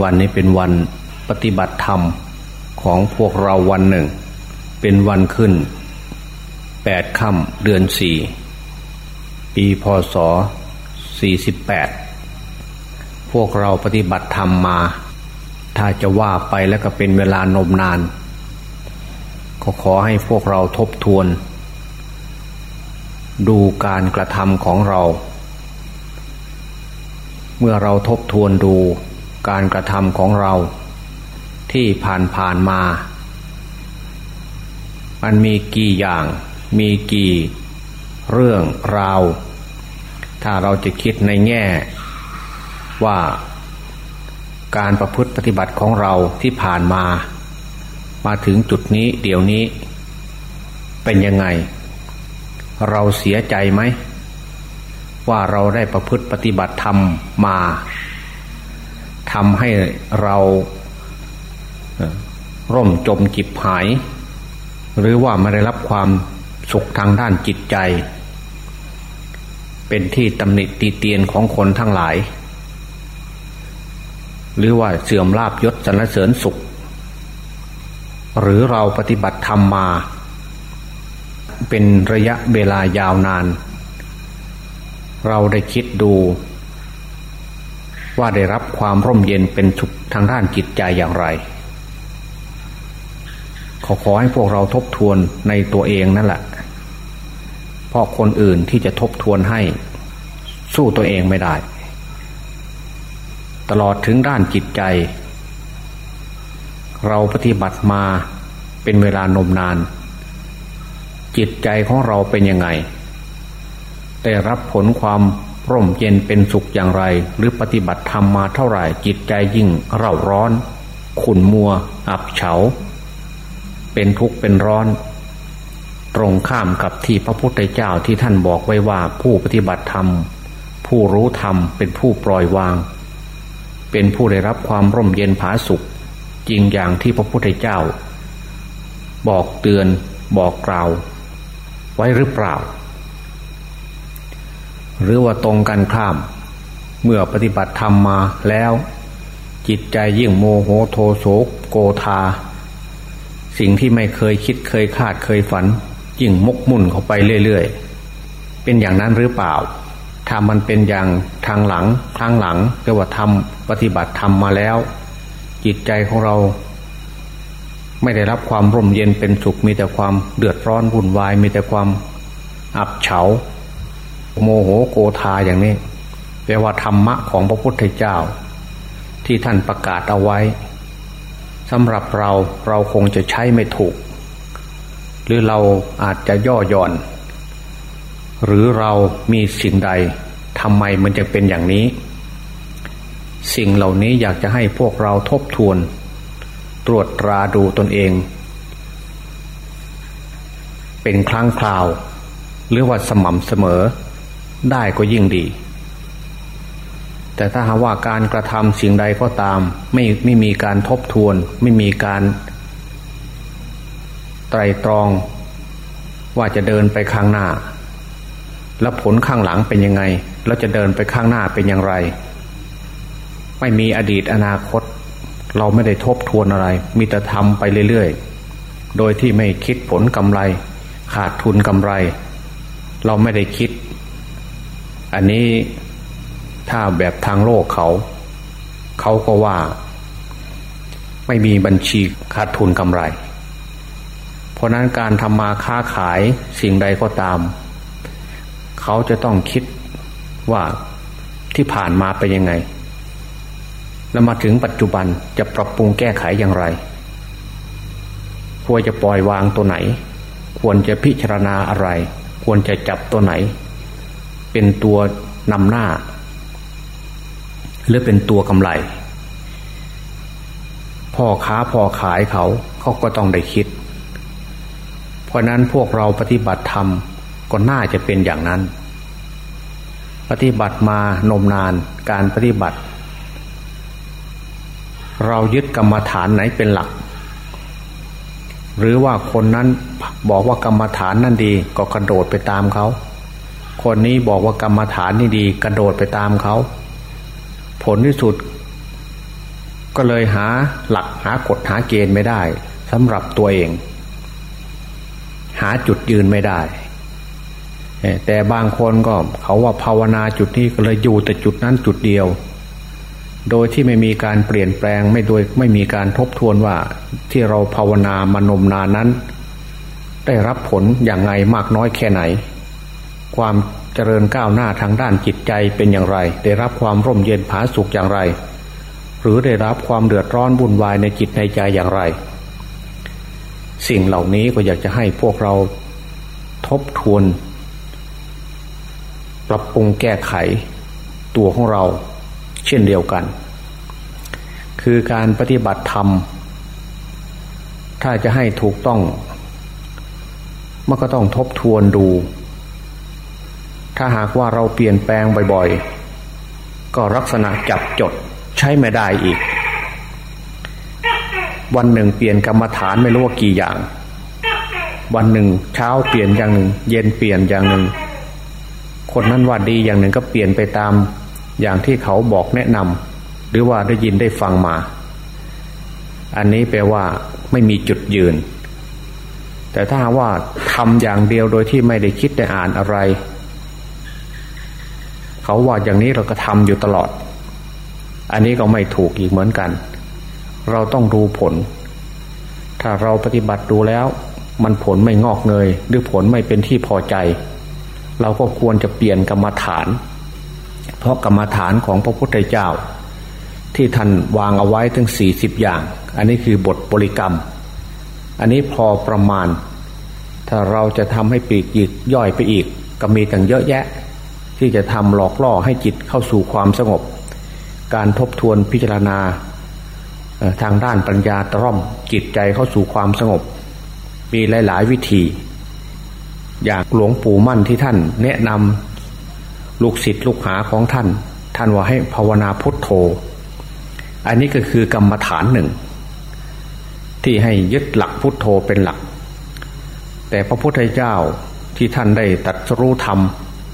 วันนี้เป็นวันปฏิบัติธรรมของพวกเราวันหนึ่ง เป็นวันขึ้นแปดค่ำเดือนสี่ปีพศสี่สิบแปดพวกเราปฏิบัติธรรมมา ถ้าจะว่าไปแล้วก็เป็นเวลานมนาน ก็ขอให้พวกเราทบทวน ดูการกระทำของเรา เมื่อเราทบทวนดู การกระทำของเราที่ผ่านผ่านมา มันมีกี่อย่าง มีกี่เรื่องราว ถ้าเราจะคิดในแง่ว่าการประพฤติปฏิบัติของเราที่ผ่านมา มาถึงจุดนี้เดี๋ยวนี้ เป็นยังไง เราเสียใจไหม ว่าเราได้ประพฤติปฏิบัติธรรมมา ทำให้เราร่มจมจิบหาย หรือว่าไม่ได้รับความสุขทางด้านจิตใจ เป็นที่ตำหนิตีเตียนของคนทั้งหลาย หรือว่าเสื่อมลาบยศสรรเสริญสุข หรือเราปฏิบัติธรรมมา เป็นระยะเวลายาวนาน เราได้คิดดู ว่าได้รับความร่มเย็นเป็นสุขทางด้านจิตใจอย่างไร ขอขอให้พวกเราทบทวนในตัวเองนั่นแหละเพราะคนอื่นที่จะทบทวนให้ สู้ตัวเองไม่ได้ ตลอดถึงด้านจิตใจ เราปฏิบัติมาเป็นเวลานมนาน จิตใจของเราเป็นยังไง ได้รับผลความ ร่มเย็นเป็นสุขอย่างไร หรือปฏิบัติธรรมมาเท่าไหร่จิตใจยิ่งเร่าร้อน ขุ่นมัว อับเฉา เป็นทุกข์เป็นร้อน ตรงข้ามกับที่พระพุทธเจ้าที่ท่านบอกไว้ว่าผู้ปฏิบัติธรรม ผู้รู้ธรรมเป็นผู้ปล่อยวาง เป็นผู้ได้รับความร่มเย็นผาสุขจริงอย่างที่พระพุทธเจ้า บอกเตือนบอกกล่าว ไว้หรือเปล่า หรือว่าตรงกันข้าม เมื่อปฏิบัติธรรมมาแล้ว จิตใจยิ่งโมโหโทโสโกธา สิ่งที่ไม่เคยคิดเคยคาดเคยฝัน ยิ่งมกมุ่นเข้าไปเรื่อยๆ เป็นอย่างนั้นหรือเปล่าถ้ามันเป็นอย่างทางหลังครั้งหลังเรียกว่าทำปฏิบัติธรรมมาแล้ว จิตใจของเรา ไม่ได้รับความร่มเย็นเป็นสุขมีแต่ความเดือดร้อนวุ่นวายมีแต่ความอับเฉา โมโหโกธาอย่างนี้แปลว่าธรรมะของพระพุทธเจ้า ที่ท่านประกาศเอาไว้สำหรับเราเราคงจะใช้ไม่ถูก หรือเราอาจจะย่อหย่อน หรือเรามีสิ่งใดทำไมมันจะเป็นอย่างนี้ สิ่งเหล่านี้อยากจะให้พวกเราทบทวน ตรวจตราดูตนเอง เป็นครั้งคราว หรือว่าสม่ำเสมอ ได้ก็ยิ่งดี แต่ถ้าหาว่าการกระทำสิ่งใดก็ตาม ไม่ไม่มีการทบทวน ไม่มีการไตรตรองว่าจะเดินไปข้างหน้า แล้วผลข้างหลังเป็นยังไง แล้วจะเดินไปข้างหน้าเป็นอย่างไร ไม่มีอดีตอนาคต เราไม่ได้ทบทวนอะไร มีแต่ทำไปเรื่อยๆ โดยที่ไม่คิดผลกำไร ขาดทุนกำไร เราไม่ได้คิด อันนี้ถ้าแบบทางโลกเขา เขาก็ว่า ไม่มีบัญชีขาดทุนกำไร เพราะนั้นการทำมาค้าขายสิ่งใดก็ตาม เขาจะต้องคิดว่าที่ผ่านมาเป็นยังไง แล้วมาถึงปัจจุบันจะปรับปรุงแก้ไขอย่างไร ควรจะปล่อยวางตัวไหน ควรจะพิจารณาอะไร ควรจะจับตัวไหน เป็นตัวนำหน้า หรือเป็นตัวกำไร พ่อค้าพ่อขายเขาเขาก็ต้องได้คิด เพราะนั้นพวกเราปฏิบัติธรรมก็น่าจะเป็นอย่างนั้น ปฏิบัติมานมนานการปฏิบัติ เรายึดกรรมฐานไหนเป็นหลัก หรือว่าคนนั้นบอกว่ากรรมฐานนั่นดีก็กระโดดไปตามเขา คนนี้บอกว่ากรรมฐานนี่ดี กระโดดไปตามเขา ผลที่สุด ก็เลยหาหลักหากฎหาเกณฑ์ไม่ได้สำหรับตัวเอง หาจุดยืนไม่ได้ แต่บางคนก็เขาว่าภาวนาจุดนี้ก็เลยอยู่แต่จุดนั้นจุดเดียว โดยที่ไม่มีการเปลี่ยนแปลงไม่โดยไม่มีการทบทวนว่าที่เราภาวนามานมนานนั้น ได้รับผลอย่างไรมากน้อยแค่ไหน ความเจริญก้าวหน้าทางด้านจิตใจเป็นอย่างไร ได้รับความร่มเย็นผาสุขอย่างไร หรือได้รับความเดือดร้อนวุ่นวายในจิตในใจอย่างไร สิ่งเหล่านี้ก็อยากจะให้พวกเราทบทวน ปรับปรุงแก้ไขตัวของเราเช่นเดียวกัน คือการปฏิบัติธรรม ถ้าจะให้ถูกต้องมันก็ต้องทบทวนดู ถ้าหากว่าเราเปลี่ยนแปลงบ่อยๆ ก็ลักษณะจับจดใช้ไม่ได้อีก วันหนึ่งเปลี่ยนกรรมฐานไม่รู้ว่ากี่อย่าง วันหนึ่งเช้าเปลี่ยนอย่างหนึ่ง เย็นเปลี่ยนอย่างหนึ่ง คนนั้นว่าดีอย่างหนึ่งก็เปลี่ยนไปตามอย่างที่เขาบอกแนะนำหรือว่าได้ยินได้ฟังมา อันนี้แปลว่าไม่มีจุดยืน แต่ถ้าว่าทำอย่างเดียวโดยที่ไม่ได้คิดได้อ่านอะไร เขาว่าอย่างนี้เราก็ทำอยู่ตลอด อันนี้ก็ไม่ถูกอีกเหมือนกัน เราต้องดูผล ถ้าเราปฏิบัติดูแล้ว มันผลไม่งอกเงย หรือผลไม่เป็นที่พอใจ เราก็ควรจะเปลี่ยนกรรมฐาน เพราะกรรมฐานของพระพุทธเจ้า ที่ท่านวางเอาไว้ถึงสี่สิบอย่าง อันนี้คือบทบริกรรม อันนี้พอประมาณ ถ้าเราจะทำให้ปีกอีกย่อยไปอีกก็มีตั้งเยอะแยะ ที่จะทำหลอกล่อให้จิตเข้าสู่ความสงบ การทบทวนพิจารณาทางด้านปัญญาตร่อมจิตใจเข้าสู่ความสงบ มีหลาย ๆ วิธี อย่างหลวงปู่มั่นที่ท่าน แนะนำลูกศิษย์ลูกหาของท่าน ท่านว่าให้ภาวนาพุทโธ อันนี้ก็คือกรรมฐานหนึ่ง ที่ให้ยึดหลักพุทโธเป็นหลัก แต่พระพุทธเจ้าที่ท่านได้ตัดรู้ธรรม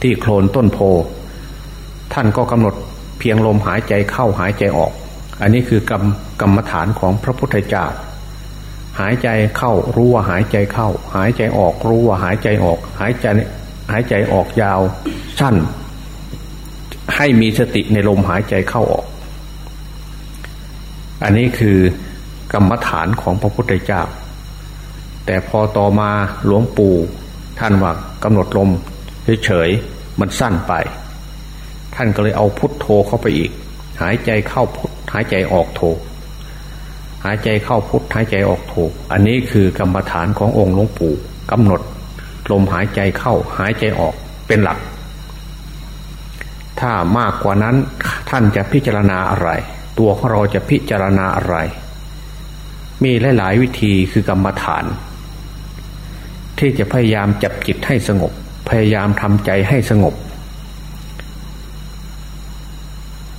ที่โคลนต้นโพ ท่านก็กำหนดเพียงลมหายใจเข้าหายใจออก อันนี้คือกรรมกรรมฐานของพระพุทธเจ้า หายใจเข้ารู้ว่าหายใจเข้า หายใจออกรู้ว่าหายใจออก หายใจหายใจออกยาวสั้น ให้มีสติในลมหายใจเข้าออก อันนี้คือกรรมฐานของพระพุทธเจ้า แต่พอต่อมาหลวงปู่ท่านว่ากำหนดลมเฉยๆ มันสั้นไป ท่านก็เลยเอาพุทโธเข้าไปอีก หายใจเข้าพุทหายใจออกโธหายใจเข้าพุทหายใจออกโธอันนี้คือกรรมฐานขององค์หลวงปู่กำหนด ลมหายใจเข้าหายใจออกเป็นหลัก ถ้ามากกว่านั้นท่านจะพิจารณาอะไร ตัวของเราจะพิจารณาอะไร มีหลาย ๆ วิธีคือกรรมฐาน ที่จะพยายามจับจิตให้สงบ พยายามทำใจให้สงบ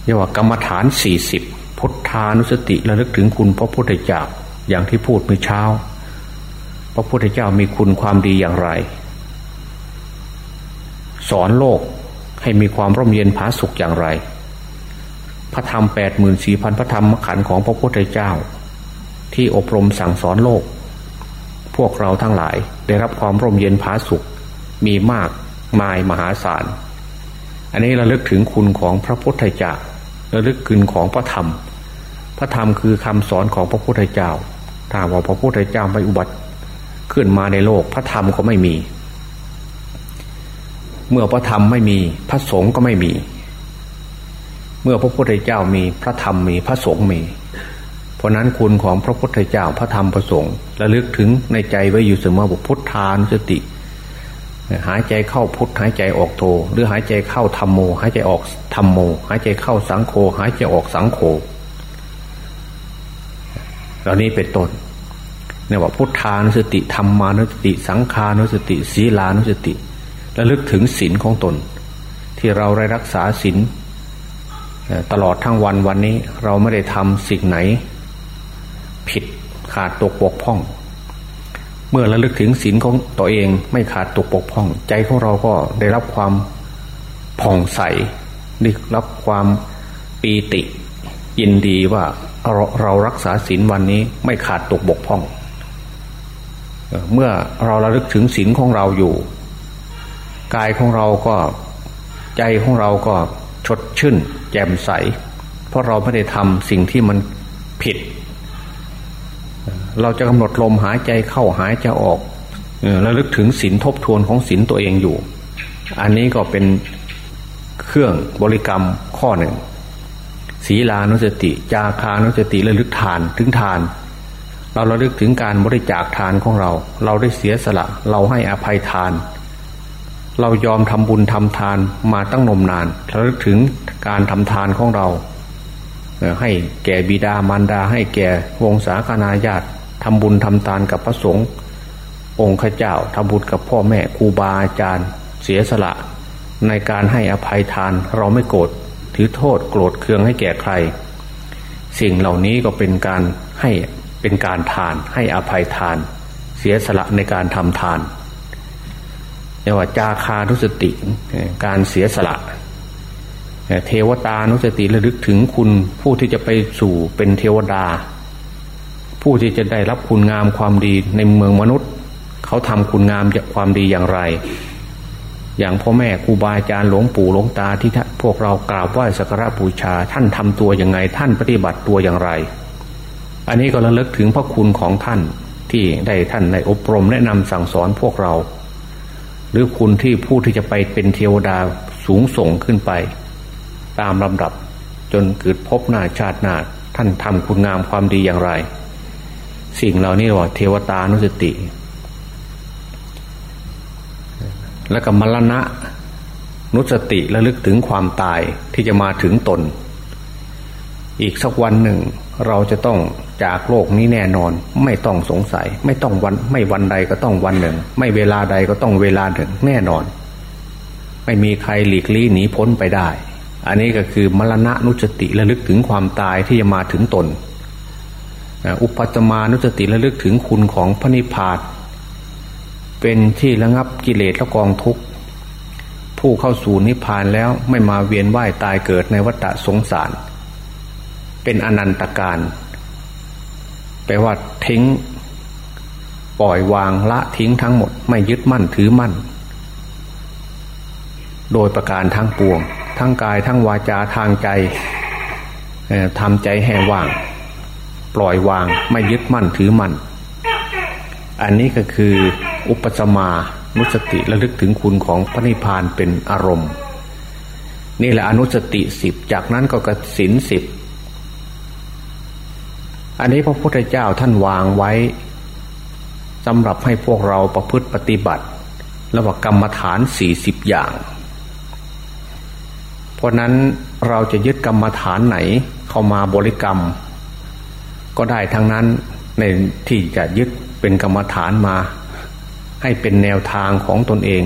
เรียกว่ากรรมฐานสี่สิบพุทธานุสติระลึกถึงคุณพระพุทธเจ้าอย่างที่พูดเมื่อเช้า พระพุทธเจ้ามีคุณความดีอย่างไร สอนโลกให้มีความร่มเย็นผาสุขอย่างไร พระธรรมแปดหมื่นสี่พันพระธรรมขันของพระพุทธเจ้า ที่อบรมสั่งสอนโลก พวกเราทั้งหลายได้รับความร่มเย็นผาสุข มีมากมายมหาศาล อันนี้เระลึกถึงคุณของพระพุทธเจ้าระลึกคุณของพระธรรม พระธรรมคือคำสอนของพระพุทธเจ้า ถ้าว่าพระพุทธเจ้าไม่อุบัติขึ้นมาในโลก พระธรรมก็ไม่มี เมื่อพระธรรมไม่มีพระสงฆ์ก็ไม่มี เมื่อพระพุทธเจ้ามีพระธรรมมีพระสงฆ์มี เพราะนั้นคุณของพระพุทธเจ้าพระธรรมพระสงฆ์ระลึกถึงในใจไว้อยู่เสมอว่าพุทธานุสติ หายใจเข้าพุทหายใจออกโทหรือหายใจเข้าธรรมโม หายใจออกธรรมโม หายใจเข้าสังโฆหายใจออกสังโฆเหล่านี้เป็นต้นเนี่ยว่าพุทธานุสติธรรมานุสติ สังขานุสติศีลานุสติระลึกถึงศีลของตน ที่เราได้รักษาศีลตลอดทั้งวันวันนี้เราไม่ได้ทำสิ่งไหน ผิดขาดตกบกพร่อง เมื่อระลึกถึงศีลของตัวเองไม่ขาดตกปกพ่อง ใจของเราก็ได้รับความผ่องใสได้รับความปีติยินดีว่าเราเรารักษาศีลวันนี้ไม่ขาดตกบกพร่อง เมื่อเราระลึกถึงศีลของเราอยู่ กายของเราก็ใจของเราก็ชดชื่น แจ่มใส เพราะเราไม่ได้ทำสิ่งที่มันผิด เราจะกำหนดลมหายใจเข้าหายใจออกระลึกถึงศีลทบทวนของศีลตัวเองอยู่ อันนี้ก็เป็นเครื่องบริกรรมข้อหนึ่งศีลานุสติ จาคานุสติระลึกทานถึงทาน เราระลึกถึงการบริจาคทานของเรา เราได้เสียสละ เราให้อภัยทาน เรายอมทำบุญทำทานมาตั้งนมนานระลึกถึงการทำทานของเราให้แก่บิดามารดาให้แก่วงศาคณาญาติ ทำบุญทำทานกับพระสงฆ์องค์ข้าเจ้าทำบุญกับพ่อแม่ครูบาอาจารย์ เสียสละ ในการให้อภัยทานเราไม่โกรธถือโทษโกรธเคืองให้แก่ใคร สิ่งเหล่านี้ก็เป็นการให้เป็นการทาน ให้อภัยทาน เสียสละในการทำทานเรียกว่าจาคานุสติการเสียสละเทวตานุสติระลึกถึงคุณผู้ที่จะไปสู่เป็นเทวดา ผู้ที่จะได้รับคุณงามความดีในเมืองมนุษย์ เขาทำคุณงามความดีอย่างไร อย่างพ่อแม่ครูบาอาจารย์หลวงปู่หลวงตาที่พวกเรากราบไหว้สักการะบูชา ท่านทำตัวอยังไง ท่านปฏิบัติตัวอย่างไร อันนี้ก็ระลึกถึงพระคุณของท่านที่ได้ท่านในอบรมแนะนำสั่งสอนพวกเรา หรือคุณที่ผู้ที่จะไปเป็นเทวดาสูงส่งขึ้นไป ตามลำดับจนเกิดพบหน้าชาติหน้าท่านทำคุณงามความดีอย่างไร สิ่งเหล่านี้ว่าเทวตานุสติ แล้วก็มรณะนุสติระลึกถึงความตายที่จะมาถึงตน อีกสักวันหนึ่ง เราจะต้องจากโลกนี้แน่นอน ไม่ต้องสงสัย ไม่ต้องวัน ไม่วันใดก็ต้องวันหนึ่ง ไม่เวลาใดก็ต้องเวลาหนึ่งแน่นอน ไม่มีใครหลีกลี่หนีพ้นไปได้ อันนี้ก็คือมรณะนุสติระลึกถึงความตายที่จะมาถึงตน อุปจมานุสติระลึกถึงคุณของพระนิพพานเป็นที่ระงับกิเลสและกองทุกข์ ผู้เข้าสู่นิพพานแล้วไม่มาเวียนว่ายตายเกิดในวัฏสงสาร เป็นอนันตการแปลว่าทิ้ง ปล่อยวางละทิ้งทั้งหมด ไม่ยึดมั่นถือมั่น โดยประการทั้งปวง ทั้งกายทั้งวาจาทางใจทำใจแห้ว่าง ปล่อยวางไม่ยึดมั่นถือมั่น อันนี้ก็คืออุปสมานุสติระลึกถึงคุณของพระนิพพานเป็นอารมณ์ นี่แหละอนุสติสิบจากนั้นก็กสินสิบอันนี้พระพุทธเจ้าท่านวางไว้สำหรับให้พวกเราประพฤติปฏิบัติ ระหว่ากรรมฐานสี่สิบอย่าง เพราะนั้นเราจะยึดกรรมฐานไหนเข้ามาบริกรรม ก็ได้ทั้งนั้นในที่จะยึดเป็นกรรมฐานมา ให้เป็นแนวทางของตนเอง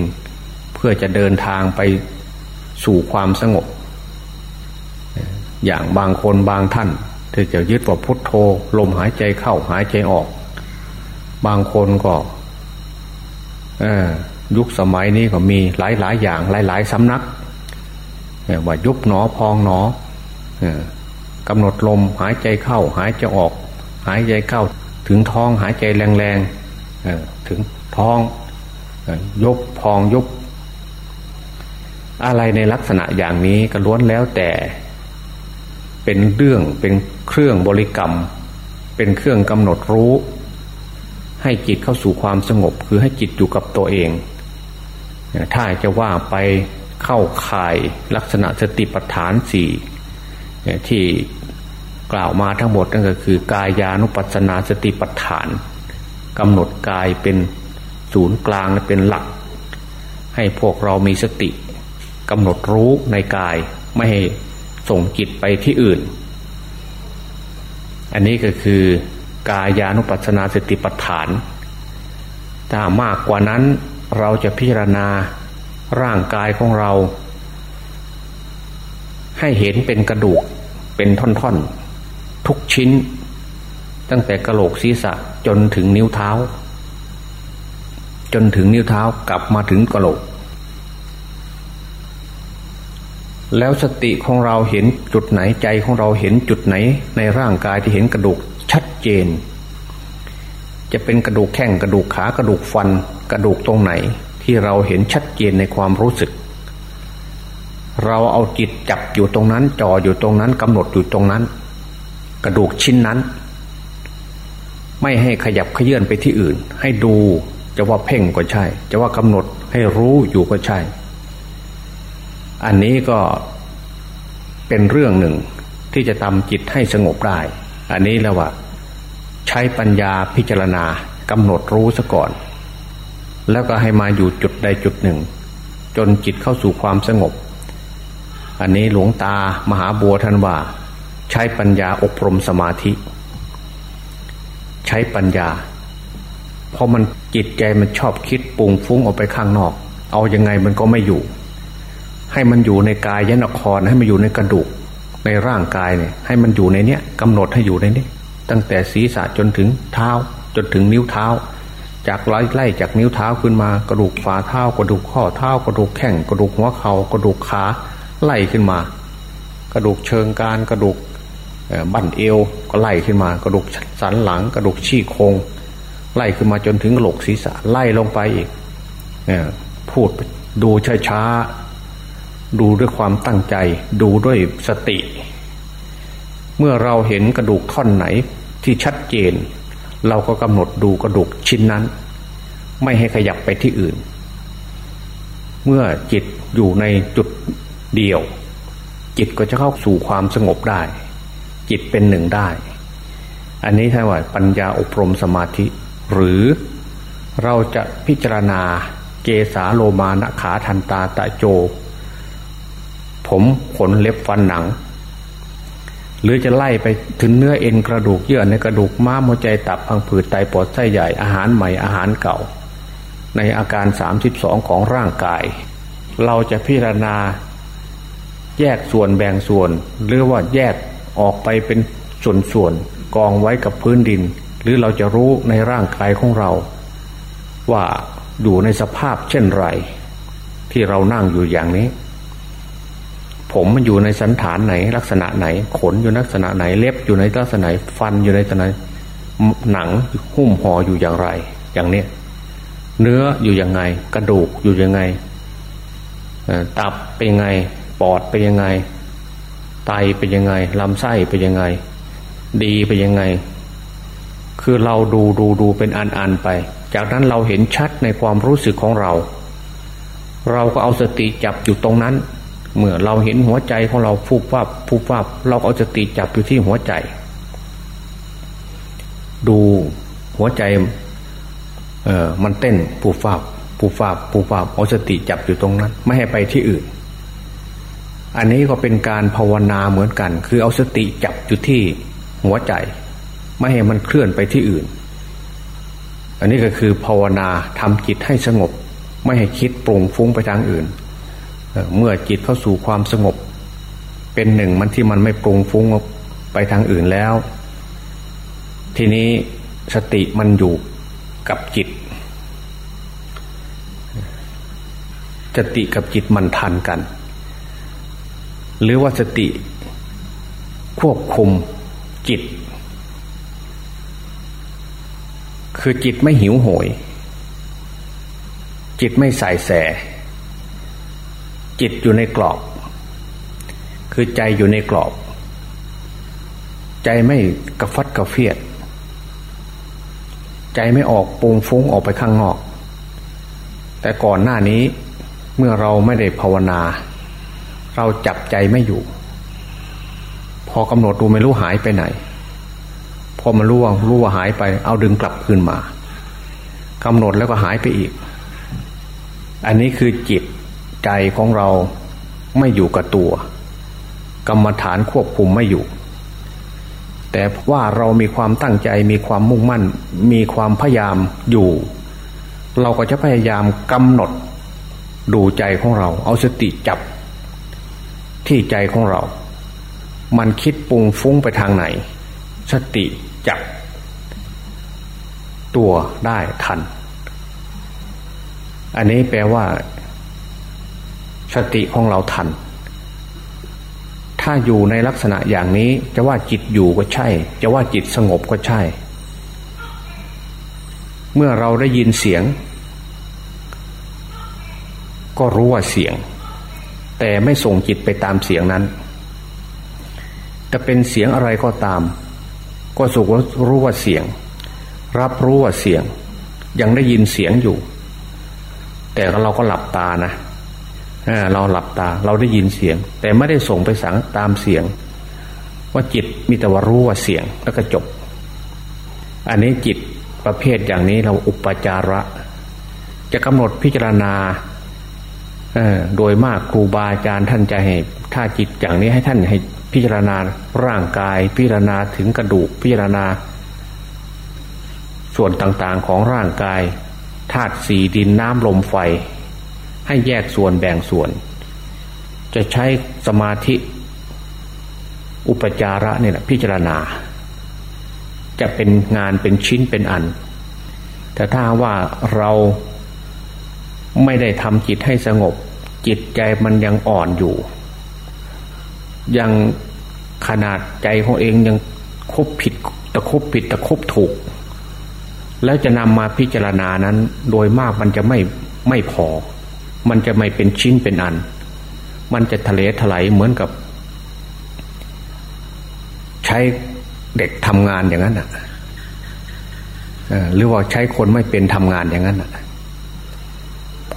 เพื่อจะเดินทางไปสู่ความสงบ อย่างบางคนบางท่านที่จะยึดว่าพุทโธลมหายใจเข้าหายใจออก บางคนก็ยุคสมัยนี้ก็มีหลายหลายอย่างหลายหลายสำนักว่ายุบหนอพองหนอ กำหนดลมหายใจเข้าหายใจออก หายใจเข้าถึงท้องหายใจแรงๆถึงท้องยกพองยกอะไรในลักษณะอย่างนี้ก็ล้วนแล้วแต่ เป็นเรื่องเป็นเครื่องบริกรรม เป็นเครื่องกำหนดรู้ ให้จิตเข้าสู่ความสงบ คือให้จิตอยู่กับตัวเอง ถ้าจะว่าไปเข้าข่ายลักษณะสติปัฏฐานสี่ ที่กล่าวมาทั้งหมดนั่นก็คือกายานุปัสสนาสติปัฏฐานกำหนดกายเป็นศูนย์กลางและเป็นหลัก ให้พวกเรามีสติกำหนดรู้ในกายไม่ให้ส่งจิตไปที่อื่น อันนี้ก็คือกายานุปัสสนาสติปัฏฐาน ถ้ามากกว่านั้นเราจะพิจารณาร่างกายของเรา ให้เห็นเป็นกระดูกเป็นท่อนๆ ทุกชิ้น ตั้งแต่กระโหลกศีรษะจนถึงนิ้วเท้า จนถึงนิ้วเท้ากลับมาถึงกระโหลก แล้วสติของเราเห็นจุดไหนใจของเราเห็นจุดไหนในร่างกายที่เห็นกระดูกชัดเจน จะเป็นกระดูกแข้งกระดูกขากระดูกฟัน กระดูกตรงไหนที่เราเห็นชัดเจนในความรู้สึก เราเอาจิตจับอยู่ตรงนั้น จ่ออยู่ตรงนั้นกำหนดอยู่ตรงนั้น กระดูกชิ้นนั้น ไม่ให้ขยับขยื่นไปที่อื่น ให้ดูจะว่าเพ่งก็ใช่ จะว่ากำหนดให้รู้อยู่ก็ใช่ อันนี้ก็เป็นเรื่องหนึ่งที่จะทำจิตให้สงบได้ อันนี้แล้วว่า ใช้ปัญญาพิจารณากำหนดรู้ซะก่อน แล้วก็ให้มาอยู่จุดใดจุดหนึ่ง จนจิตเข้าสู่ความสงบ อันนี้หลวงตามหาบัวท่านว่า ใช้ปัญญาอบรมสมาธิ ใช้ปัญญา เพราะมันจิตใจมันชอบคิดปุงฟุ้งออกไปข้างนอก เอายังไงมันก็ไม่อยู่ ให้มันอยู่ในกายยนครให้มันอยู่ในกระดูก ในร่างกายเนี่ย ให้มันอยู่ในเนี้ยกำหนดให้อยู่ในนี้ตั้งแต่ศีรษะจนถึงเท้า จนถึงนิ้วเท้า จากไล่ไล่จากนิ้วเท้าขึ้นมากระดูกฝ่าเท้ากระดูกข้อเท้ากระดูกแข้งกระดูกหัวเขา่ากระดูกขา ไล่ขึ้นมา กระดูกเชิงการกระดูกบั้นเอวก็ไล่ขึ้นมา กระดูกสันหลัง กระดูกชี้โครงไล่ขึ้นมาจนถึงโหลกศีรษะไล่ลงไปอีกพูดดูช้าๆดูด้วยความตั้งใจ ดูด้วยสติ เมื่อเราเห็นกระดูกท่อนไหนที่ชัดเจน เราก็กำหนดดูกระดูกชิ้นนั้น ไม่ให้ขยับไปที่อื่น เมื่อจิตอยู่ในจุด เดียว จิตก็จะเข้าสู่ความสงบได้ จิตเป็นหนึ่งได้ อันนี้ท่านว่าปัญญาอบรมสมาธิ หรือเราจะพิจารณาเกสาโลมานขาทันตาตะโจ ผมขนเล็บฟันหนัง หรือจะไล่ไปถึงเนื้อเอ็นกระดูกเยื่อในกระดูกม้ามหัวใจตับพังผืดไตปอดไส้ใหญ่อาหารใหม่อาหารเก่า ในอาการสามสิบสองของร่างกาย เราจะพิจารณา แยกส่วนแบ่งส่วน หรือว่าแยกออกไปเป็นส่วนๆกองไว้กับพื้นดิน หรือเราจะรู้ในร่างกายของเรา ว่าอยู่ในสภาพเช่นไร ที่เรานั่งอยู่อย่างนี้ ผมมันอยู่ในสันฐานไหน ลักษณะไหน ขนอยู่ลักษณะไหนเล็บอยู่ในลักษณะไหนฟันอยู่ในลักษณะหนังหุ้มห่ออยู่อย่างไร อย่างเนี้ยเนื้ออยู่ยังไง กระดูกอยู่ยังไงตับเป็นยังไง ปอดเป็นยังไง ไตเป็นยังไงลำไส้เป็นยังไง ดีเป็นยังไง คือเราดูดูดูเป็นอันอันไป จากนั้นเราเห็นชัดในความรู้สึกของเรา เราก็เอาสติจับอยู่ตรงนั้น เมื่อเราเห็นหัวใจของเราฟูบวับฟูบวับเราเอาสติจับอยู่ที่หัวใจ ดูหัวใจเออมันเต้นปูฟาบปูฟาบปูฟาบเอาสติจับอยู่ตรงนั้น ไม่ให้ไปที่อื่น อันนี้ก็เป็นการภาวนาเหมือนกัน คือเอาสติจับอยู่ที่หัวใจ ไม่ให้มันเคลื่อนไปที่อื่น อันนี้ก็คือภาวนาทำจิตให้สงบ ไม่ให้คิดปรุงฟุ้งไปทางอื่น เมื่อจิตเข้าสู่ความสงบ เป็นหนึ่งมันที่มันไม่ปรุงฟุ้งไปทางอื่นแล้ว ทีนี้สติมันอยู่กับจิตสติกับจิตมันทันกัน หรือว่าสติ ควบคุมจิต คือจิตไม่หิวโหยจิตไม่ใส่แส จิตอยู่ในกรอบ คือใจอยู่ในกรอบ ใจไม่กระฟัดกระเฟียด ใจไม่ออกปูงฟุ้งออกไปข้างนอก แต่ก่อนหน้านี้เมื่อเราไม่ได้ภาวนา เราจับใจไม่อยู่ พอกำหนดดูไม่รู้หายไปไหน พอมารู้ว่ารู้ว่าหายไป เอาดึงกลับคืนมากำหนดแล้วก็หายไปอีก อันนี้คือจิตใจของเราไม่อยู่กับตัว กรรมฐานควบคุมไม่อยู่ แต่ว่าเรามีความตั้งใจมีความมุ่งมั่น มีความพยายามอยู่ เราก็จะพยายามกำหนดดูใจของเรา เอาสติจับ ที่ใจของเรา มันคิดปรุงฟุ้งไปทางไหน สติจับตัวได้ทัน อันนี้แปลว่า สติของเราทัน ถ้าอยู่ในลักษณะอย่างนี้จะว่าจิตอยู่ก็ใช่ จะว่าจิตสงบก็ใช่ เมื่อเราได้ยินเสียง ก็รู้ว่าเสียง แต่ไม่ส่งจิตไปตามเสียงนั้น จะเป็นเสียงอะไรก็ตาม ก็สุกรู้ว่าเสียง รับรู้ว่าเสียง ยังได้ยินเสียงอยู่ แต่เราก็หลับตานะเราหลับตาเราได้ยินเสียง แต่ไม่ได้ส่งไปสังตามเสียง ว่าจิตมีแต่ว่ารู้ว่าเสียงแล้วก็จบ อันนี้จิตประเภทอย่างนี้เราอุปจาระ จะกำหนดพิจารณา โดยมากครูบาอาจารย์ท่านจะให้ถ้าจิตอย่างนี้ให้ท่านให้พิจารณาร่างกาย พิจารณาถึงกระดูกพิจารณา ส่วนต่างๆของร่างกายธาตุสี่ดินน้ำลมไฟ ให้แยกส่วนแบ่งส่วน จะใช้สมาธิ อุปจาระเนี่ยพิจารณา จะเป็นงานเป็นชิ้นเป็นอัน แต่ถ้าว่าเรา ไม่ได้ทำจิตให้สงบ จิตใจมันยังอ่อนอยู่ ยังขนาดใจของเองยังคบผิดตะคบผิดตะคบถูก แล้วจะนำมาพิจารณานั้น โดยมากมันจะไม่ไม่พอ มันจะไม่เป็นชิ้นเป็นอัน มันจะทะเลถลายเหมือนกับ ใช้เด็กทำงานอย่างนั้นอะหรือว่าใช้คนไม่เป็นทำงานอย่างนั้นอะ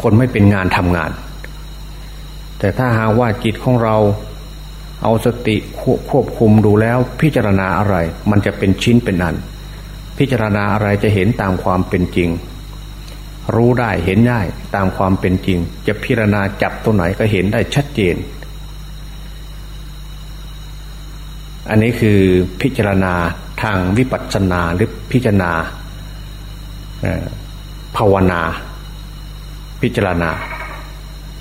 คนไม่เป็นงานทำงาน แต่ถ้าหากว่าจิตของเราเอาสติควบคุมดูแล้ว พิจารณาอะไร มันจะเป็นชิ้นเป็นอัน พิจารณาอะไรจะเห็นตามความเป็นจริง รู้ได้เห็นได้ตามความเป็นจริง จะพิจารณาจับตัวไหนก็เห็นได้ชัดเจน อันนี้คือพิจารณาทางวิปัสสนาหรือพิจารณาภาวนา พิจารณา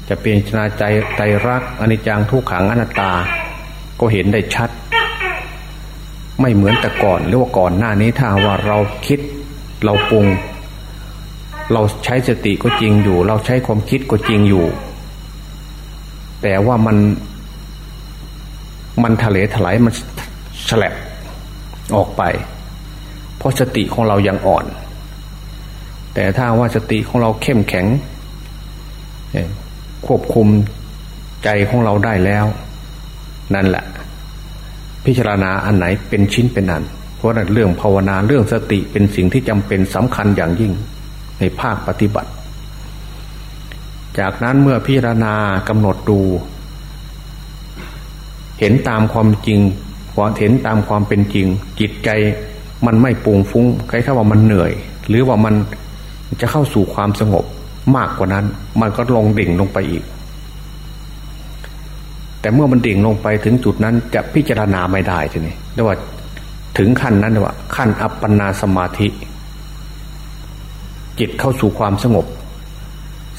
จะเป็นชนาใจใจรักอนิจจังทุกขังอนัตตา ก็เห็นได้ชัด ไม่เหมือนแต่ก่อนหรือว่าก่อนหน้านี้ถ้าว่าเราคิดเราปรุง เราใช้สติก็จริงอยู่ เราใช้ความคิดก็จริงอยู่ แต่ว่ามันมันทะเลถลายมันฉลับออกไป เพราะสติของเรายังอ่อน แต่ถ้าว่าสติของเราเข้มแข็ง ควบคุมใจของเราได้แล้ว นั่นแหละ พิจารณาอันไหนเป็นชิ้นเป็นอัน เพราะนั้นเรื่องภาวนาเรื่องสติเป็นสิ่งที่จำเป็นสำคัญอย่างยิ่งในภาคปฏิบัติ จากนั้นเมื่อพิจารณากำหนดดู เห็นตามความจริงความเห็นตามความเป็นจริง จิตใจมันไม่ปุงฟุง้งใคล้าว่ามันเหนื่อย หรือว่ามันจะเข้าสู่ความสงบ มากกว่านั้น มันก็ลงดิ่งลงไปอีก แต่เมื่อมันดิ่งลงไปถึงจุดนั้นจะพิจารณาไม่ได้ทีนี้เรียกว่าถึงขั้นนั้นว่าขั้นอัปปนาสมาธิ จิตเข้าสู่ความสงบ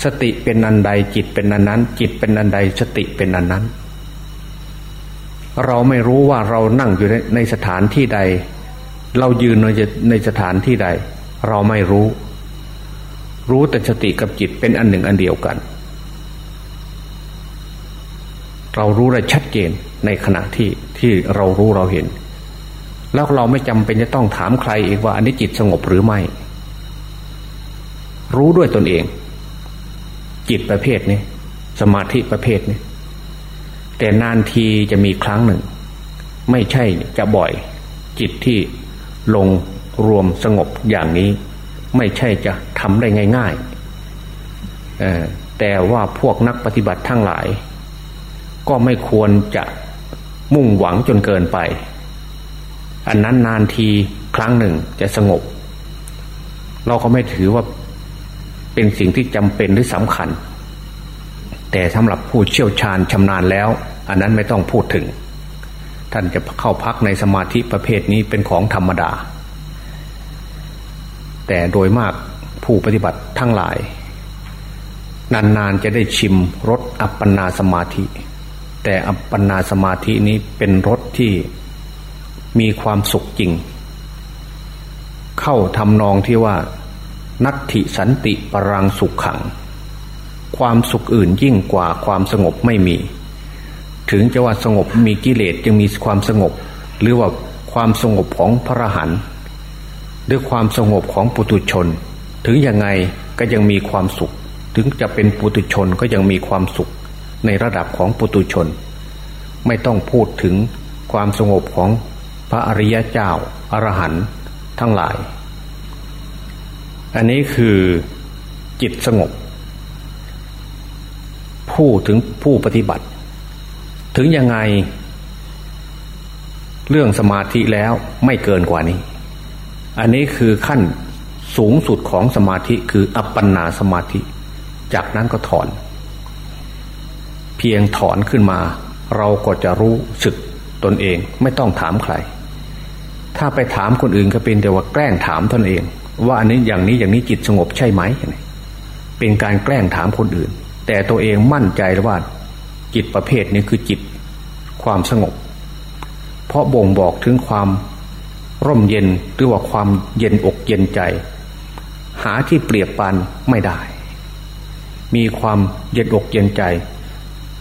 สติเป็นอันใดจิตเป็นอันนั้น จิตเป็นอันใดสติเป็นอันนั้น เราไม่รู้ว่าเรานั่งอยู่ในในสถานที่ใด เรายืนในในสถานที่ใด เราไม่รู้ รู้แต่สติกับจิตเป็นอันหนึ่งอันเดียวกัน เรารู้ได้ชัดเจนในขณะที่ที่เรารู้เราเห็น แล้วเราไม่จำเป็นจะต้องถามใครอีกว่าอันนี้จิตสงบหรือไม่ รู้ด้วยตนเอง จิตประเภทนี้สมาธิประเภทนี้แต่นานทีจะมีครั้งหนึ่ง ไม่ใช่จะบ่อย จิตที่ลงรวมสงบอย่างนี้ ไม่ใช่จะทำได้ง่ายๆแต่ว่าพวกนักปฏิบัติทั้งหลาย ก็ไม่ควรจะมุ่งหวังจนเกินไป อันนั้นนานทีครั้งหนึ่งจะสงบ เราก็ไม่ถือว่าเป็นสิ่งที่จำเป็นหรือสำคัญ แต่สำหรับผู้เชี่ยวชาญชำนาญแล้ว อันนั้นไม่ต้องพูดถึง ท่านจะเข้าพักในสมาธิประเภทนี้เป็นของธรรมดา แต่โดยมากผู้ปฏิบัติทั้งหลาย นานๆจะได้ชิมรสอัปปนาสมาธิ แต่อัปปนาสมาธินี้เป็นรถที่มีความสุขจริง เข้าทำนองที่ว่านัตถิสันติปรังสุขขัง ความสุขอื่นยิ่งกว่าความสงบไม่มี ถึงจะว่าสงบมีกิเลสยังมีความสงบ หรือว่าความสงบของพระรหันต์ หรือความสงบของปุตุชน ถึงยังไงก็ยังมีความสุข ถึงจะเป็นปุตุชนก็ยังมีความสุข ในระดับของปุตุชน ไม่ต้องพูดถึงความสงบของพระอริยเจ้าอรหันต์ทั้งหลาย อันนี้คือจิตสงบ ผู้ถึงผู้ปฏิบัติ ถึงยังไง เรื่องสมาธิแล้วไม่เกินกว่านี้ อันนี้คือขั้นสูงสุดของสมาธิคืออัปปนาสมาธิ จากนั้นก็ถอน เพียงถอนขึ้นมา เราก็จะรู้สึกตนเองไม่ต้องถามใคร ถ้าไปถามคนอื่นก็เป็นแต่ว่าแกล้งถามตนเอง ว่าอันนี้อย่างนี้อย่างนี้จิตสงบใช่ไหม เป็นการแกล้งถามคนอื่น แต่ตัวเองมั่นใจว่าจิตประเภทนี้คือจิตความสงบ เพราะบ่งบอกถึงความ ร่มเย็นหรือว่าความเย็นอกเย็นใจ หาที่เปรียบปันไม่ได้ มีความเย็นอกเย็นใจ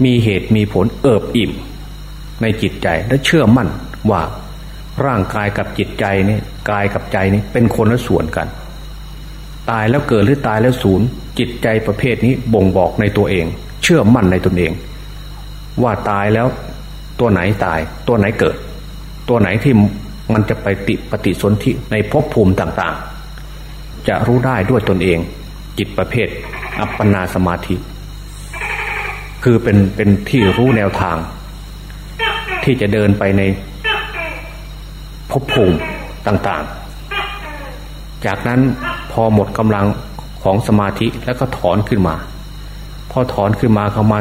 มีเหตุมีผลเอิบอิ่ม ในจิตใจและเชื่อมั่นว่าร่างกายกับจิตใจนี่กายกับใจนี่เป็นคนละส่วนกัน ตายแล้วเกิดหรือตายแล้วสูญจิตใจประเภทนี้บ่งบอกในตัวเอง เชื่อมั่นในตนเอง ว่าตายแล้ว ตัวไหนตาย ตัวไหนเกิด ตัวไหนที่ มันจะไปติปฏิสนธิในภพภูมิต่างๆ จะรู้ได้ด้วยตนเอง จิตประเภท อัปปนาสมาธิ คือเป็นเป็นที่รู้แนวทาง ที่จะเดินไปในภพภูมิต่างๆ จากนั้นพอหมดกำลังของสมาธิแล้วก็ถอนขึ้นมา พอถอนขึ้นมาเข้ามา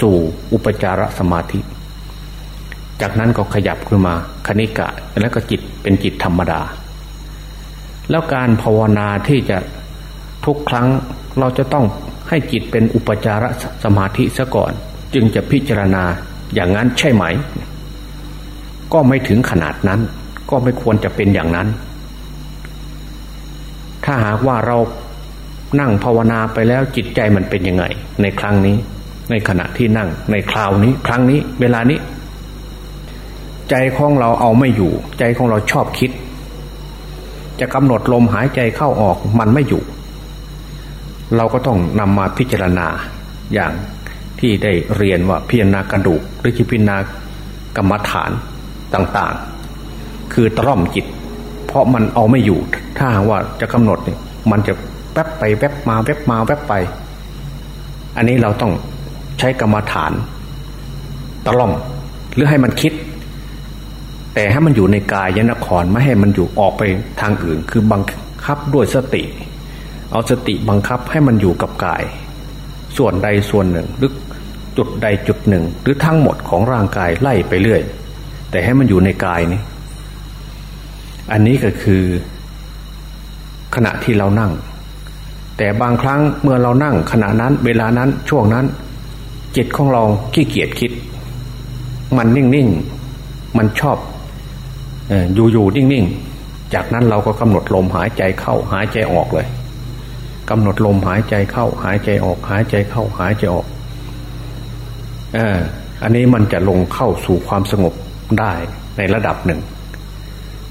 สู่อุปจารสมาธิ จากนั้นก็ขยับขึ้นมาคณิกะ แล้วก็จิตเป็นจิตธรรมดา แล้วการภาวนาที่จะทุกครั้งเราจะต้องให้จิตเป็นอุปจารสมาธิซะก่อน จึงจะพิจารณาอย่างนั้นใช่ไหม ก็ไม่ถึงขนาดนั้น ก็ไม่ควรจะเป็นอย่างนั้น ถ้าหากว่าเรานั่งภาวนาไปแล้วจิตใจมันเป็นยังไง ในครั้งนี้ ในขณะที่นั่งในคราวนี้ ครั้งนี้ เวลานี้ ใจของเราเอาไม่อยู่ ใจของเราชอบคิด จะกำหนดลมหายใจเข้าออกมันไม่อยู่ เราก็ต้องนำมาพิจารณาอย่างที่ได้เรียนว่าพิจารณากระดูกหรือพิจารณากรรมฐานต่างๆ คือตร่อมจิต เพราะมันเอาไม่อยู่ ถ้าว่าจะกำหนดเนี่ยมันจะแวบไปแวบมาแวบมาแวบไป อันนี้เราต้องใช้กรรมฐานตล่อมหรือให้มันคิด แต่ให้มันอยู่ในกายยนครไม่ให้มันอยู่ออกไปทางอื่น คือบังคับด้วยสติ เอาสติบังคับให้มันอยู่กับกาย ส่วนใดส่วนหนึ่งหรือจุดใดจุดหนึ่ง หรือทั้งหมดของร่างกายไล่ไปเรื่อย แต่ให้มันอยู่ในกายนี้อันนี้ก็คือ ขณะที่เรานั่ง แต่บางครั้งเมื่อเรานั่ง ขณะนั้น เวลานั้นช่วงนั้น จิตของเราขี้เกียจคิด มันนิ่งนิ่งมันชอบ อยู่อยู่นิ่งนิ่งจากนั้นเราก็กำหนดลมหายใจเข้าหายใจออกเลยกำหนดลมหายใจเข้า หายใจออก หายใจเข้าหายใจออกออันนี้มันจะลงเข้าสู่ความสงบได้ในระดับหนึ่ง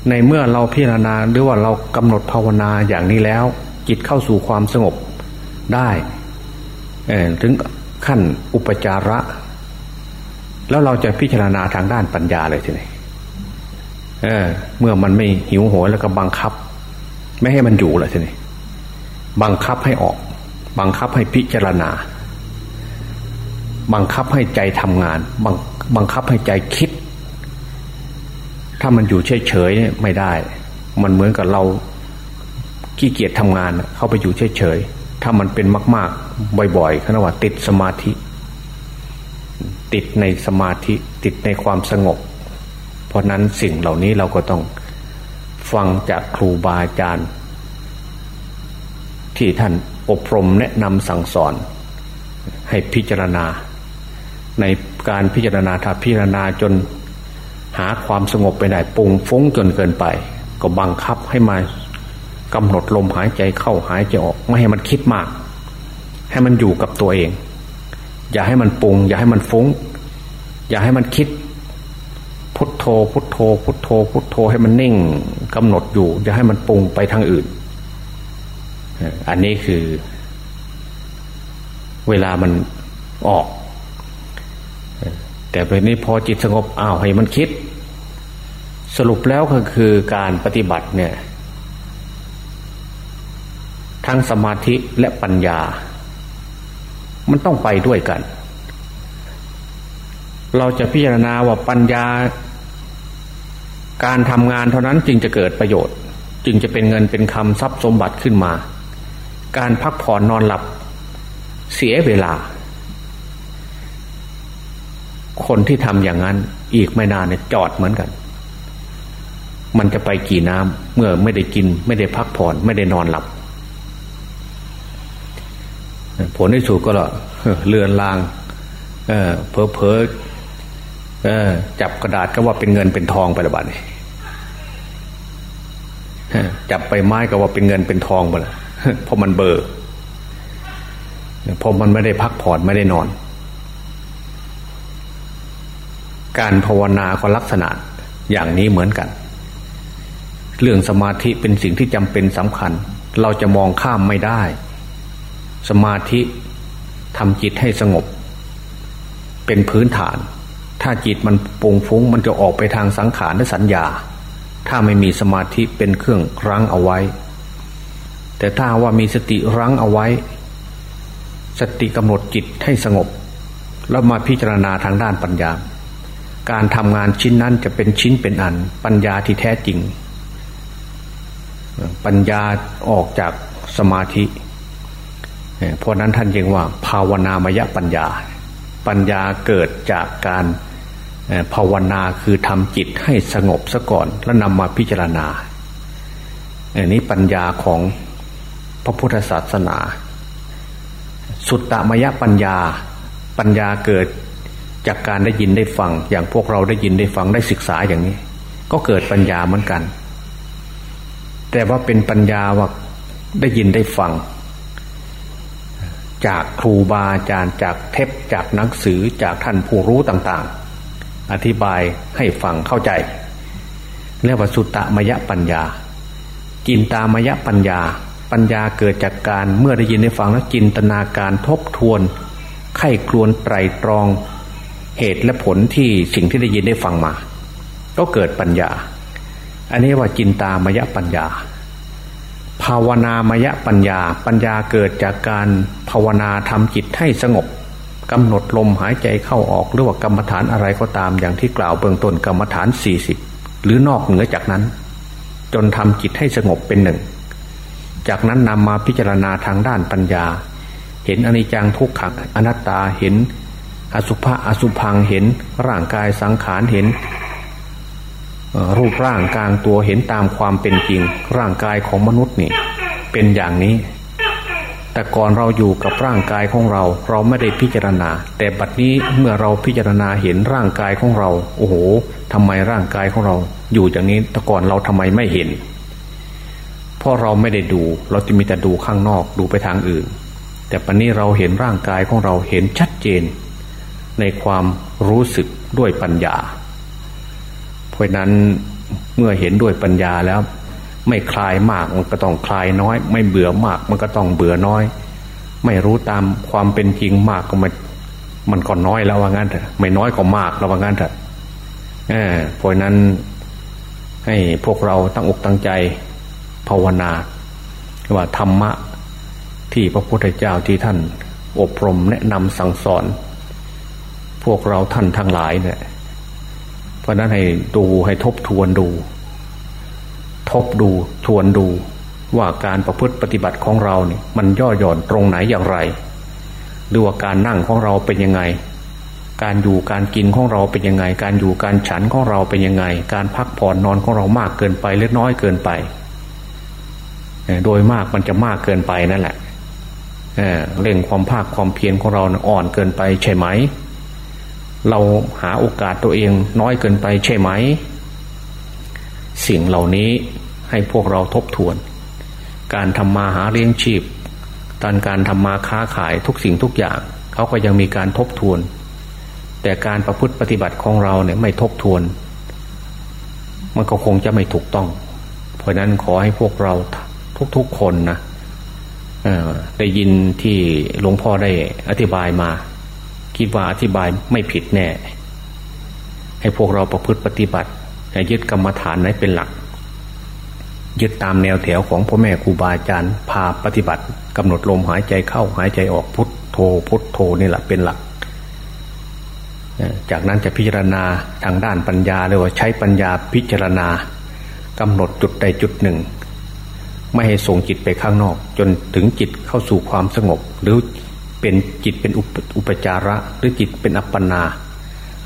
ในเมื่อเราพิจารณาหรือว่าเรากำหนดภาวนาอย่างนี้แล้ว จิตเข้าสู่ความสงบได้ถึงขั้นอุปจาระ แล้วเราจะพิจารณาทางด้านปัญญาเลยทีนี้ เเมื่อมันไม่หิวโหยแล้วก็บังคับ ไม่ให้มันอยู่ลยทีนี้บังคับให้ออก บังคับให้พิจารณา บังคับให้ใจทำงาน บังบังคับให้ใจคิด ถ้ามันอยู่เฉยๆเนี่ยไม่ได้ มันเหมือนกับเราขี้เกียจทำงาน เข้าไปอยู่เฉยๆถ้ามันเป็นมาก ๆ บ่อยๆขณะว่าติดสมาธิ ติดในสมาธิ ติดในความสงบ เพราะนั้นสิ่งเหล่านี้เราก็ต้องฟังจากครูบาอาจารย์ ที่ท่านอบรมแนะนำสั่งสอน ให้พิจารณา ในการพิจารณาถ้าพิจารณาจนหาความสงบไปได้ปุงฟุ้งจนเกินไป ก็บังคับให้มากำหนดลมหายใจเข้าหายใจออก ไม่ให้มันคิดมาก ให้มันอยู่กับตัวเอง อย่าให้มันปุง อย่าให้มันฟุ้ง อย่าให้มันคิด โธพุทโธ พุทโธ พุทโธให้มันนิ่งกำหนดอยู่อย่าให้มันปรุงไปทางอื่น อันนี้คือ เวลามันออก แต่เป็นนี้พอจิตสงบอ้าวให้มันคิด สรุปแล้วก็คือการปฏิบัติเนี่ย ทั้งสมาธิและปัญญา มันต้องไปด้วยกันเราจะพิจารณาว่าปัญญา การทำงานเท่านั้นจึงจะเกิดประโยชน์ จึงจะเป็นเงินเป็นคำทรัพย์สมบัติขึ้นมา การพักผ่อนนอนหลับ เสียเวลา คนที่ทำอย่างนั้นอีกไม่นานเนี่ยจอดเหมือนกัน มันจะไปกี่น้ำเมื่อไม่ได้กิน ไม่ได้พักผ่อน ไม่ได้นอนหลับ ผลที่สุดก็ละเลือนลาง เออเพอเพอ เออ จับกระดาษก็ว่าเป็นเงินเป็นทองไปละบาทนี่จับไปไม้ก็ว่าเป็นเงินเป็นทองไปละเพราะมันเบอร์เพราะมันไม่ได้พักผ่อนไม่ได้นอน การภาวนาก็ลักษณะอย่างนี้เหมือนกัน เรื่องสมาธิเป็นสิ่งที่จำเป็นสำคัญ เราจะมองข้ามไม่ได้ สมาธิทำจิตให้สงบ เป็นพื้นฐาน ถ้าจิตมันปุงฟุ้งมันจะออกไปทางสังขารและสัญญา ถ้าไม่มีสมาธิเป็นเครื่องรั้งเอาไว้ แต่ถ้าว่ามีสติรั้งเอาไว้ สติกำหนดจิตให้สงบ แล้วมาพิจารณาทางด้านปัญญา การทำงานชิ้นนั้นจะเป็นชิ้นเป็นอัน ปัญญาที่แท้จริง ปัญญาออกจากสมาธิเพราะนั้นท่านยังว่า ภาวนามยปัญญา ปัญญาเกิดจากการ ภาวนาคือทำจิตให้สงบซะก่อนแล้วนำมาพิจารณาอันนี้ปัญญาของพระพุทธศาสนา สุตตมยปัญญา ปัญญาเกิดจากการได้ยินได้ฟัง อย่างพวกเราได้ยินได้ฟังได้ศึกษาอย่างนี้ ก็เกิดปัญญาเหมือนกัน แต่ว่าเป็นปัญญาว่าได้ยินได้ฟัง จากครูบาอาจารย์จากเทปจากหนังสือจากท่านผู้รู้ต่าง ๆ อธิบายให้ฟังเข้าใจเรียกว่าสุตตมยปัญญา จินตามยปัญญา ปัญญาเกิดจากการเมื่อได้ยินได้ฟังแล้วจินตนาการทบทวน ไข้ครวนไตรตรอง เหตุและผลที่สิ่งที่ได้ยินได้ฟังมา ก็เกิดปัญญา อันนี้ว่าจินตามยปัญญา ภาวนามยปัญญา ปัญญาเกิดจากการภาวนาทำจิตให้สงบ กำหนดลมหายใจเข้าออกหรือว่ากรรมฐานอะไรก็ตามอย่างที่กล่าวเบื้องต้นกรรมฐานสี่สิบหรือนอกเหนือจากนั้น จนทำจิตให้สงบเป็นหนึ่ง จากนั้นนำมาพิจารณาทางด้านปัญญา เห็นอนิจจังทุกขังอนัตตาเห็น อสุภะอสุพังเห็นร่างกายสังขารเห็นรูปร่างกลางตัวเห็นตามความเป็นจริง ร่างกายของมนุษย์นี่เป็นอย่างนี้ แต่ก่อนเราอยู่กับร่างกายของเรา เราไม่ได้พิจารณา แต่บัดนี้เมื่อเราพิจารณาเห็นร่างกายของเรา โอ้โหทำไมร่างกายของเรา อยู่อย่างนี้แต่ก่อนเราทำไมไม่เห็นเพราะเราไม่ได้ดู เราจะมีแต่ดูข้างนอกดูไปทางอื่น แต่ปัจนี้เราเห็นร่างกายของเราเห็นชัดเจน ในความรู้สึกด้วยปัญญา เพราะนั้นเมื่อเห็นด้วยปัญญาแล้ว ไม่คลายมากมันก็ต้องคลายน้อย ไม่เบื่อมากมันก็ต้องเบื่อน้อย ไม่รู้ตามความเป็นจริงมากก็มันมันก็น้อยแล้วว่างั้นเถอะไม่น้อยก็มากแล้วว่างั้นเถอะเออเพราะนั้น ให้พวกเราตั้งอกตั้งใจภาวนาว่าธรรมะที่พระพุทธเจ้าที่ท่าน อบรมแนะนำสั่งสอน พวกเราท่านทั้งหลายเนี่ยเพราะนั้นให้ดูให้ทบทวนดู ทบดูทวนดูว่าการประพฤติปฏิบัติของเราเนี่ยมันย่อหย่อนตรงไหนอย่างไรหรือว่าการนั่งของเราเป็นยังไง การอยู่การกินของเราเป็นยังไง การอยู่การฉันของเราเป็นยังไง การพักผ่อนนอนของเรามากเกินไปหรือน้อยเกินไป โดยมากมันจะมากเกินไปนั่นแหละเร่งความภาคความเพียรของเราอ่อนเกินไปใช่ไหม เราหาโอกาสตัวเองน้อยเกินไปใช่ไหม สิ่งเหล่านี้ให้พวกเราทบทวน การทำมาหาเลี้ยงชีพการการทำมาค้าขายทุกสิ่งทุกอย่าง เขาก็ยังมีการทบทวน แต่การประพฤติปฏิบัติของเราเนี่ยไม่ทบทวน มันก็คงจะไม่ถูกต้อง เพราะนั้นขอให้พวกเราทุกๆคนนะได้ยินที่หลวงพ่อได้อธิบายมา คิดว่าอธิบายไม่ผิดแน่ ให้พวกเราประพฤติปฏิบัติ ยึดกรรมฐานนั้นเป็นหลัก ยึดตามแนวแถวของพ่อแม่ครูบาอาจารย์พาปฏิบัติกำหนดลมหายใจเข้าหายใจออกพุทโธพุทโธนี่แหละเป็นหลัก จากนั้นจะพิจารณาทางด้านปัญญาเรียว่าใช้ปัญญาพิจารณากำหนดจุดใดจุดหนึ่ง ไม่ให้ส่งจิตไปข้างนอก จนถึงจิตเข้าสู่ความสงบ หรือเป็นจิตเป็นอุปจาระหรือจิตเป็นอัปปนา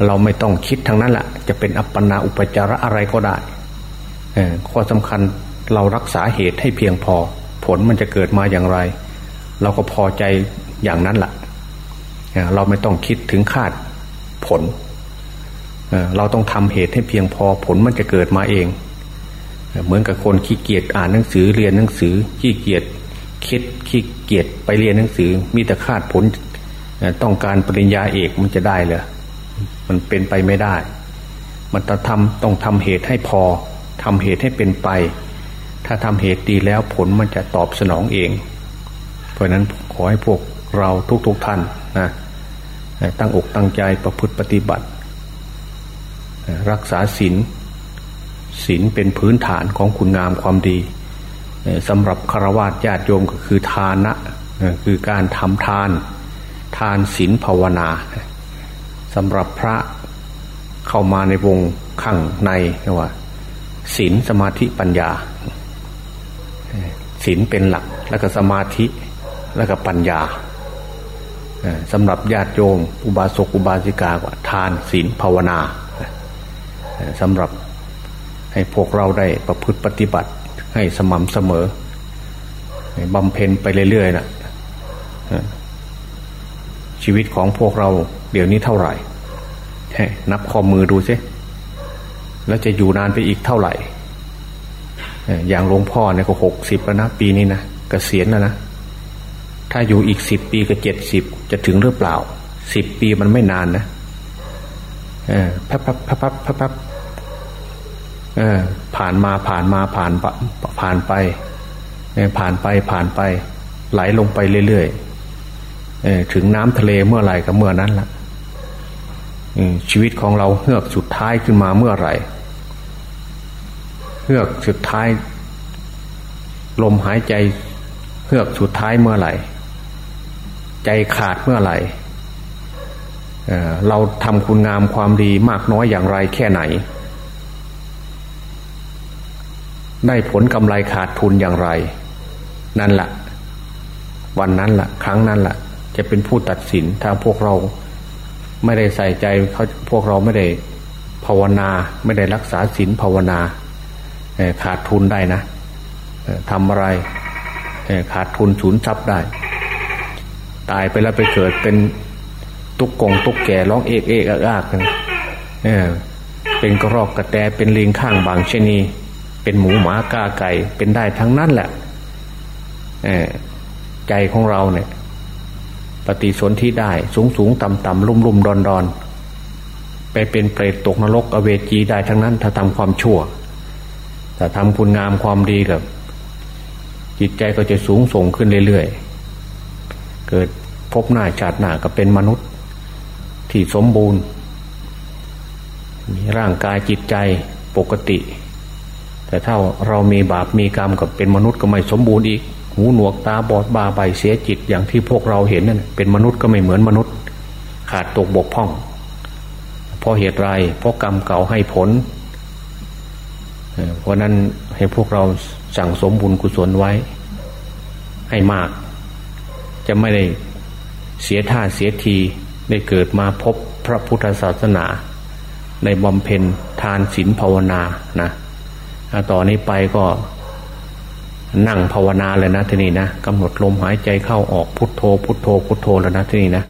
เราไม่ต้องคิดทางนั้นแหละจะเป็นอัปปนาอุปจาระอะไรก็ได้ข้อสำคัญเรารักษาเหตุให้เพียงพอ ผลมันจะเกิดมาอย่างไร เราก็พอใจอย่างนั้นแหละเราไม่ต้องคิดถึงคาดผลเราต้องทำเหตุให้เพียงพอผลมันจะเกิดมาเอง เหมือนกับคนขี้เกียจอ่านหนังสือเรียนหนังสือขี้เกียจคิดขี้เกียจไปเรียนหนังสือ มีแต่คาดผล ต้องการปริญญาเอกมันจะได้เลย มันเป็นไปไม่ได้ มันต้องทำต้องทำเหตุให้พอทำเหตุให้เป็นไป ถ้าทำเหตุดีแล้วผลมันจะตอบสนองเอง เพราะนั้นขอให้พวกเราทุกๆทท่านนะตั้งอกตั้งใจประพฤติปฏิบัติ รักษาศีลศีลเป็นพื้นฐานของคุณงามความดีสำหรับคารวะญาติโยมก็คือทานะคือการทำทาน ทานศีลภาวนา สำหรับพระเข้ามาในวงข้างในว่าศีลสมาธิปัญญาศีลเป็นหลักแล้วก็สมาธิแล้วก็ปัญญาสำหรับญาติโยมอุบาสกอุบาสิกาว่าทานศีลภาวนาสำหรับให้พวกเราได้ประพฤติปฏิบัติให้สม่ำเสมอบำเพ็ญไปเรื่อยๆนะ ชีวิตของพวกเราเดี๋ยวนี้เท่าไหร่นับข้อมือดูซิแล้วจะอยู่นานไปอีกเท่าไหร่ อย่างหลวงพ่อเนี่ยก็หกสิบแล้วนะปีนี้นะกะเกษียณแล้วนะ ถ้าอยู่อีกสิบปีกับเจ็ดสิบจะถึงหรือเปล่าสิบปีมันไม่นานนะเออพับพับพับพับพับพับผ่านมาผ่านมาผ่านผ่านไปผ่านไปผ่านไปไหลลงไปเรื่อยๆ ถึงน้ำทะเลเมื่อไหร่ก็เมื่อนั้นละชีวิตของเราเฮือกสุดท้ายขึ้นมาเมื่อไหร่เฮือกสุดท้าย ลมหายใจเฮือกสุดท้ายเมื่อไหร่ ใจขาดเมื่อไหร่เเราทำคุณงามความดีมากน้อยอย่างไรแค่ไหน ได้ผลกำไรขาดทุนอย่างไร นั่นละ่ะ วันนั้นละ่ะ ครั้งนั้นละ่ะ จะเป็นผู้ตัดสินถ้าพวกเราไม่ได้ใส่ใจเขาพวกเราไม่ได้ภาวนาไม่ได้รักษาศีลภาวนาขาดทุนได้นะทำอะไรขาดทุนสูญทรัพย์ได้ ตายไปแล้วไปเกิดเป็นตุกกงตุกแก่ร้องเอกเอกอากกันเออเป็นกระรอกกระแตเป็นลิงข้างบางชนีเป็นหมูหมากาไก่เป็นได้ทั้งนั้นแหละใจของเราเนี่ย ปฏิสนธิได้สูงสูงต่ำต่ำลุ่มลุ่มดอนดอนไปเป็นเปรตตกนรกอเวจีได้ทั้งนั้น ถ้าทำความชั่วแต่ทำคุณงามความดีกับจิตใจก็จะสูงส่งขึ้นเรื่อยๆ เกิดพบหน้าชาติหน้าก็เป็นมนุษย์ ที่สมบูรณ์ มีร่างกายจิตใจปกติ แต่ถ้าเรามีบาปมีกรรมกับเป็นมนุษย์ก็ไม่สมบูรณ์อีก หูหนวกตาบอดบาใบเสียจิตอย่างที่พวกเราเห็นนั่นเป็นมนุษย์ก็ไม่เหมือนมนุษย์ ขาดตกบกพร่องเพราะเหตุไรเพราะกรรมเก่าให้ผลเพราะนั้นให้พวกเราสั่งสมบุญกุศลไว้ ให้มาก จะไม่ได้เสียท่าเสียทีได้เกิดมาพบพระพุทธศาสนา ในบำเพ็ญทานศีลภาวนานะต่อนนี้ไปก็ นั่งภาวนาเลยนะที่นี่นะกำหนดลมหายใจเข้าออกพุทโธพุทโธพุทโธแล้วนะที่นี่นะ